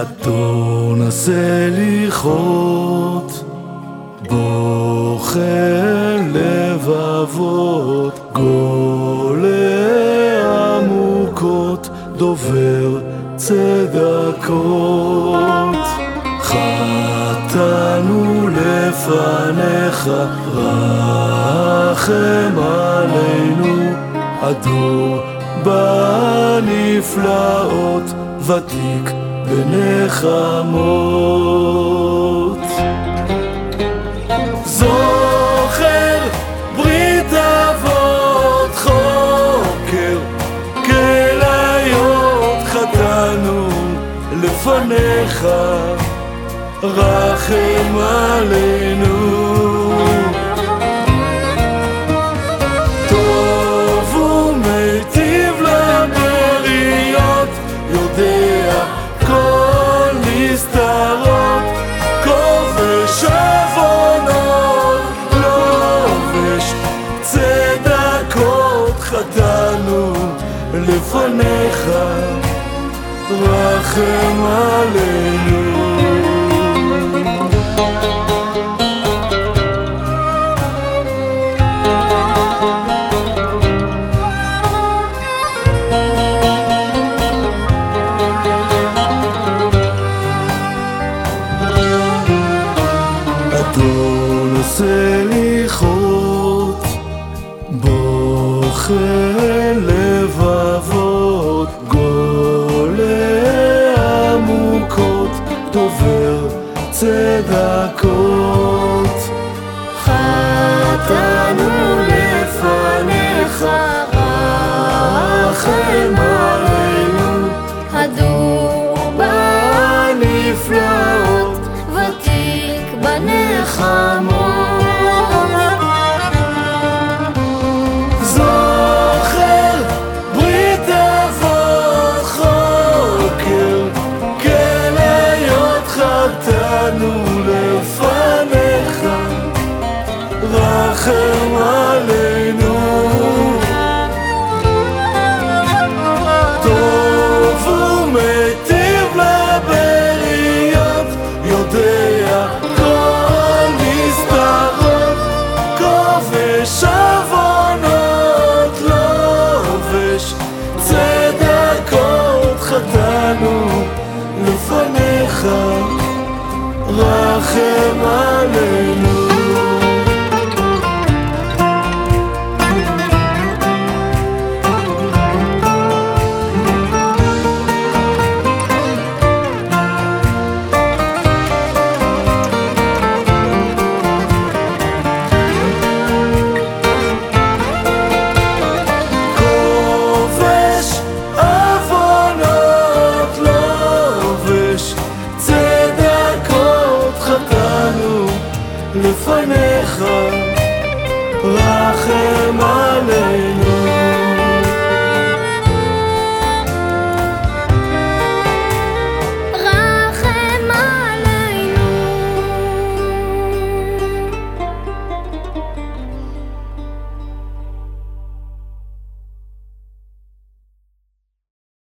אדון הסליחות, בוחר לבבות, גולה עמוקות, דובר צדקות. חטאנו לפניך, רחם עלינו, הדור בנפלאות, ותיק בנחמות. זוכר ברית אבות חוקר, כליות חטאנו לפניך, רחם עלינו. לפניך, רחם עלינו. אדון עושה לא לי חוט בוחר Gol. Rachem Aleinu